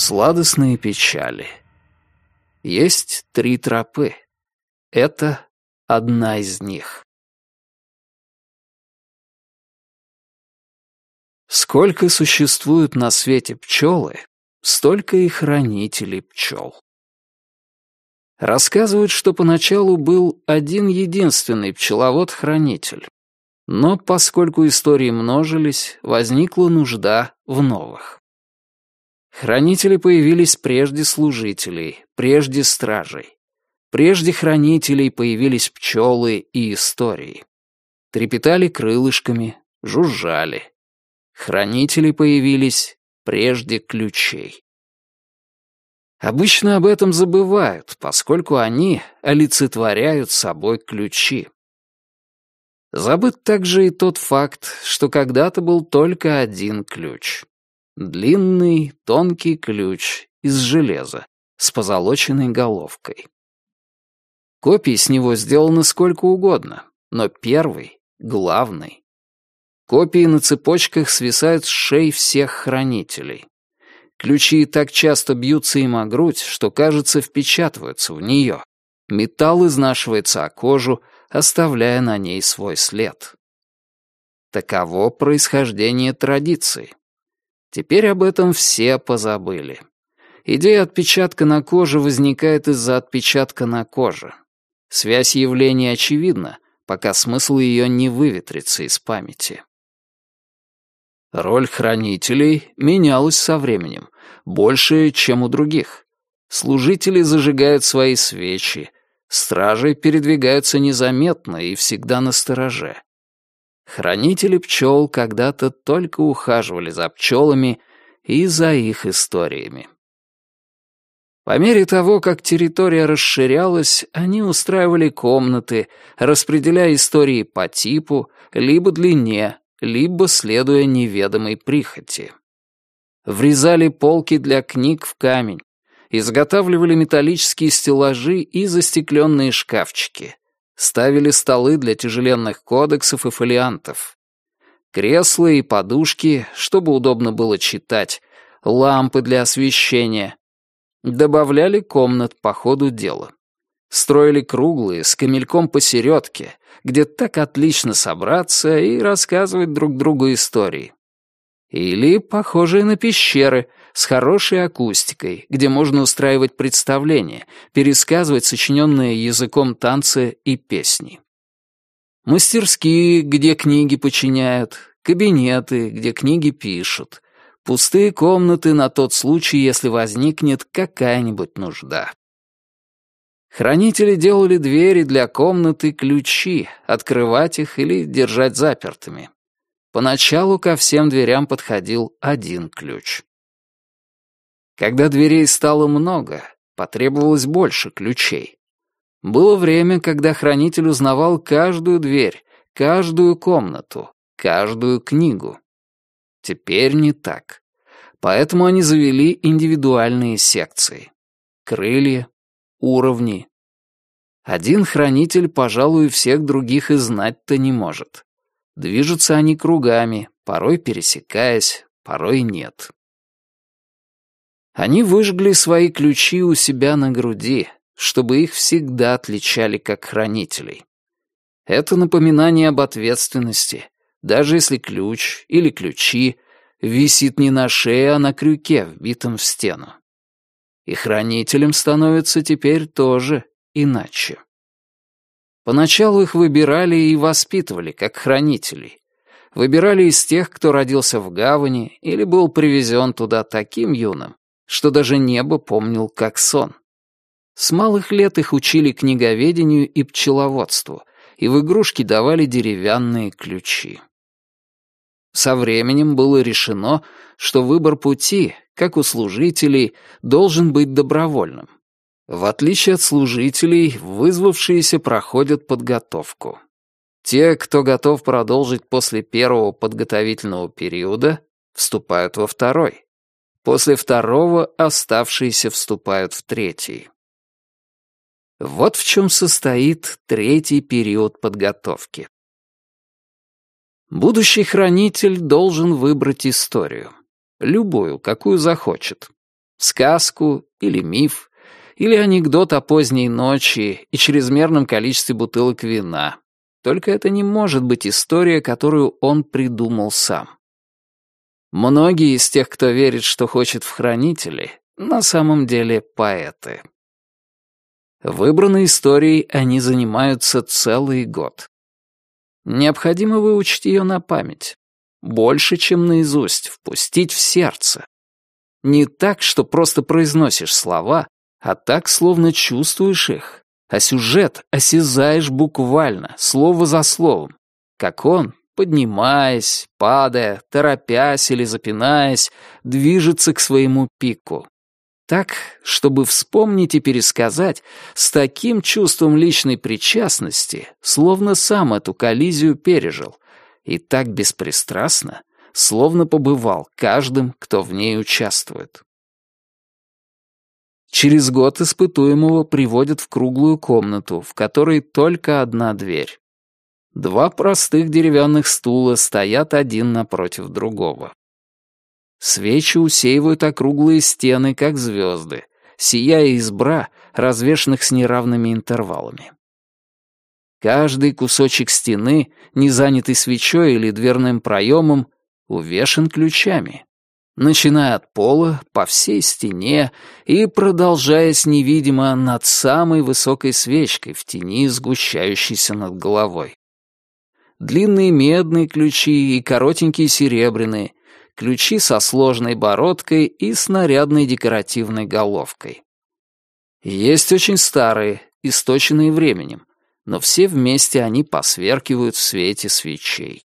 Сладостные печали. Есть три тропы. Это одна из них. Сколько существуют на свете пчелы, столько и хранителей пчел. Рассказывают, что поначалу был один единственный пчеловод-хранитель. Но поскольку истории множились, возникла нужда в новых. Хранители появились прежде служителей, прежде стражей. Прежде хранителей появились пчелы и истории. Трепетали крылышками, жужжали. Хранители появились прежде ключей. Обычно об этом забывают, поскольку они олицетворяют собой ключи. Забыт также и тот факт, что когда-то был только один ключ. Длинный, тонкий ключ из железа с позолоченной головкой. Копии с него сделаны сколько угодно, но первый, главный. Копии на цепочках свисают с шеи всех хранителей. Ключи так часто бьются им о грудь, что, кажется, впечатываются в нее. Металл изнашивается о кожу, оставляя на ней свой след. Таково происхождение традиции. Теперь об этом все позабыли. Идея отпечатка на коже возникает из-за отпечатка на коже. Связь явления очевидна, пока смысл ее не выветрится из памяти. Роль хранителей менялась со временем, больше, чем у других. Служители зажигают свои свечи, стражи передвигаются незаметно и всегда на стороже. Хранители пчел когда-то только ухаживали за пчелами и за их историями. По мере того, как территория расширялась, они устраивали комнаты, распределяя истории по типу, либо длине, либо следуя неведомой прихоти. Врезали полки для книг в камень, изготавливали металлические стеллажи и застекленные шкафчики, ставили столы для тяжеленных кодексов и фолиантов, кресла и подушки, чтобы удобно было читать, лампы для освещения, добавляли комнат по ходу дела. Строили круглые, с камельком посередке, где так отлично собраться и рассказывать друг другу истории. Или похожие на пещеры с хорошей акустикой, где можно устраивать представления, пересказывать сочиненные языком танцы и песни. Мастерские, где книги починяют, кабинеты, где книги пишут, пустые комнаты на тот случай, если возникнет какая-нибудь нужда. Хранители делали двери для комнаты ключи, открывать их или держать запертыми. Поначалу ко всем дверям подходил один ключ. Когда дверей стало много, потребовалось больше ключей. Было время, когда хранитель узнавал каждую дверь, каждую комнату, каждую книгу. Теперь не так. Поэтому они завели индивидуальные секции. Крылья, уровни. Один хранитель, пожалуй, всех других и знать-то не может. Движутся они кругами, порой пересекаясь, порой нет. Они выжгли свои ключи у себя на груди, чтобы их всегда отличали как хранителей. Это напоминание об ответственности, даже если ключ или ключи висит не на шее, а на крюке, вбитом в стену. И хранителем становится теперь тоже иначе. Поначалу их выбирали и воспитывали, как хранителей. Выбирали из тех, кто родился в гавани или был привезен туда таким юным, что даже небо помнил как сон. С малых лет их учили книговедению и пчеловодству, и в игрушки давали деревянные ключи. Со временем было решено, что выбор пути, как у служителей, должен быть добровольным. В отличие от служителей, вызвавшиеся проходят подготовку. Те, кто готов продолжить после первого подготовительного периода, вступают во второй. После второго оставшиеся вступают в третий. Вот в чем состоит третий период подготовки. Будущий хранитель должен выбрать историю. Любую, какую захочет. Сказку или миф, или анекдот о поздней ночи и чрезмерном количестве бутылок вина. Только это не может быть история, которую он придумал сам. Многие из тех, кто верит, что хочет в хранители, на самом деле поэты. Выбранной историей они занимаются целый год. Необходимо выучить ее на память. Больше, чем наизусть, впустить в сердце. Не так, что просто произносишь слова, а так, словно чувствуешь их. А сюжет осязаешь буквально, слово за словом. Как он, поднимаясь, падая, торопясь или запинаясь, движется к своему пику. Так, чтобы вспомнить и пересказать с таким чувством личной причастности, словно сам эту коллизию пережил, и так беспристрастно, словно побывал каждым, кто в ней участвует. Через год испытуемого приводят в круглую комнату, в которой только одна дверь. Два простых деревянных стула стоят один напротив другого. Свечи усеивают округлые стены, как звезды, сияя из бра, развешанных с неравными интервалами. Каждый кусочек стены, не занятый свечой или дверным проемом, увешан ключами, начиная от пола, по всей стене и продолжаясь невидимо над самой высокой свечкой в тени, сгущающейся над головой. Длинные медные ключи и коротенькие серебряные, ключи со сложной бородкой и с нарядной декоративной головкой. Есть очень старые, источенные временем, но все вместе они посверкивают в свете свечей.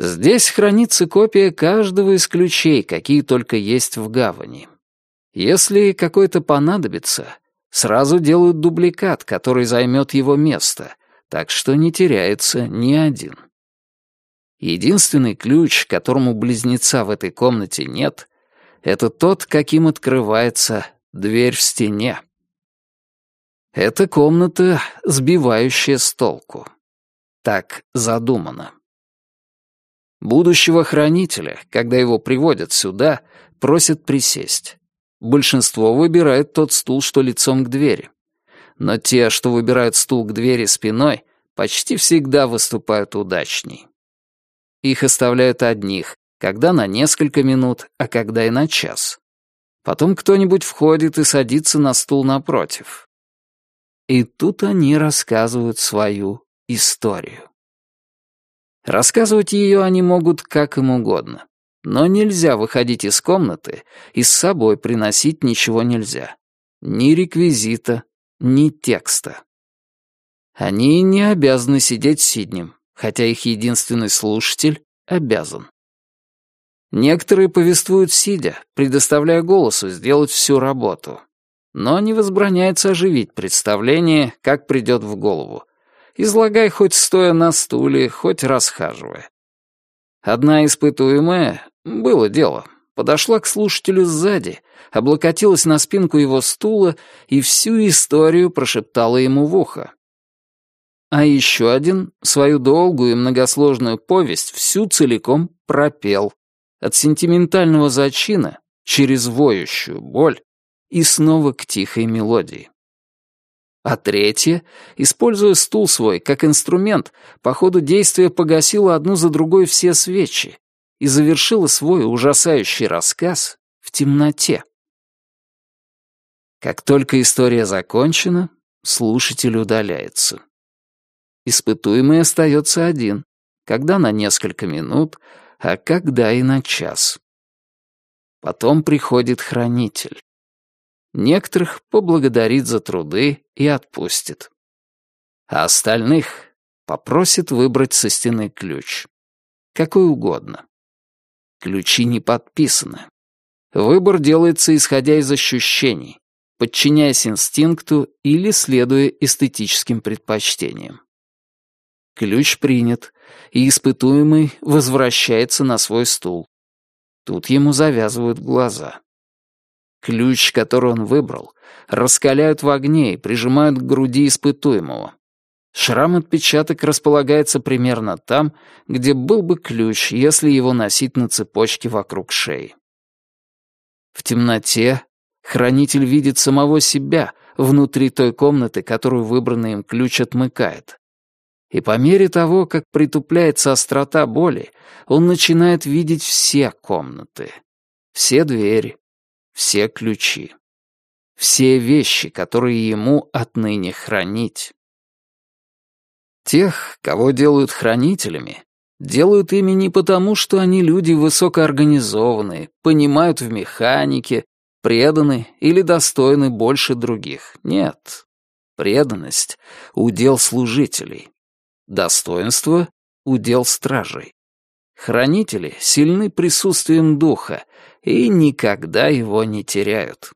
Здесь хранится копия каждого из ключей, какие только есть в гавани. Если какой-то понадобится, сразу делают дубликат, который займет его место, так что не теряется ни один. Единственный ключ, которому близнеца в этой комнате нет, это тот, каким открывается дверь в стене. Это комната, сбивающая с толку. Так задумано. Будущего хранителя, когда его приводят сюда, просят присесть. Большинство выбирает тот стул, что лицом к двери. Но те, что выбирают стул к двери спиной, почти всегда выступают удачней. Их оставляют одних, когда на несколько минут, а когда и на час. Потом кто-нибудь входит и садится на стул напротив. И тут они рассказывают свою историю. Рассказывать ее они могут как им угодно. Но нельзя выходить из комнаты, и с собой приносить ничего нельзя. Ни реквизита, ни текста. Они не обязаны сидеть сиднем, хотя их единственный слушатель обязан. Некоторые повествуют сидя, предоставляя голосу сделать всю работу. Но не возбраняется оживить представление, как придет в голову. Излагай хоть стоя на стуле, хоть расхаживая. Одна испытуемая, было дело, подошла к слушателю сзади, облокотилась на спинку его стула и всю историю прошептала ему в ухо. А еще один свою долгую и многосложную повесть всю целиком пропел. От сентиментального зачина через воющую боль и снова к тихой мелодии. А третья, используя стул свой как инструмент, по ходу действия погасила одну за другой все свечи и завершила свой ужасающий рассказ в темноте. Как только история закончена, слушатель удаляется. Испытуемый остается один, когда на несколько минут, а когда и на час. Потом приходит хранитель. Некоторых поблагодарит за труды и отпустит. А остальных попросит выбрать со стены ключ. Какой угодно. Ключи не подписаны. Выбор делается исходя из ощущений, подчиняясь инстинкту или следуя эстетическим предпочтениям. Ключ принят, и испытуемый возвращается на свой стул. Тут ему завязывают глаза. Ключ, который он выбрал, раскаляют в огне и прижимают к груди испытуемого. Шрам-отпечаток располагается примерно там, где был бы ключ, если его носить на цепочке вокруг шеи. В темноте хранитель видит самого себя внутри той комнаты, которую выбранный им ключ отмыкает. И по мере того, как притупляется острота боли, он начинает видеть все комнаты, все двери, все ключи, все вещи, которые ему отныне хранить. Тех, кого делают хранителями, делают ими не потому, что они люди высокоорганизованные, понимают в механике, преданы или достойны больше других. Нет. Преданность — удел служителей. Достоинство — удел стражей. Хранители сильны присутствием духа и никогда его не теряют.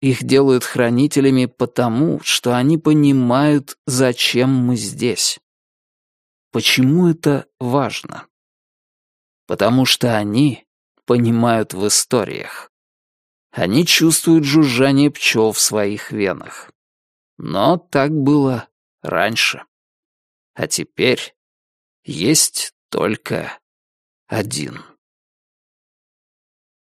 Их делают хранителями потому, что они понимают, зачем мы здесь. Почему это важно? Потому что они понимают в историях. Они чувствуют жужжание пчел в своих венах. Но так было раньше. А теперь есть только один.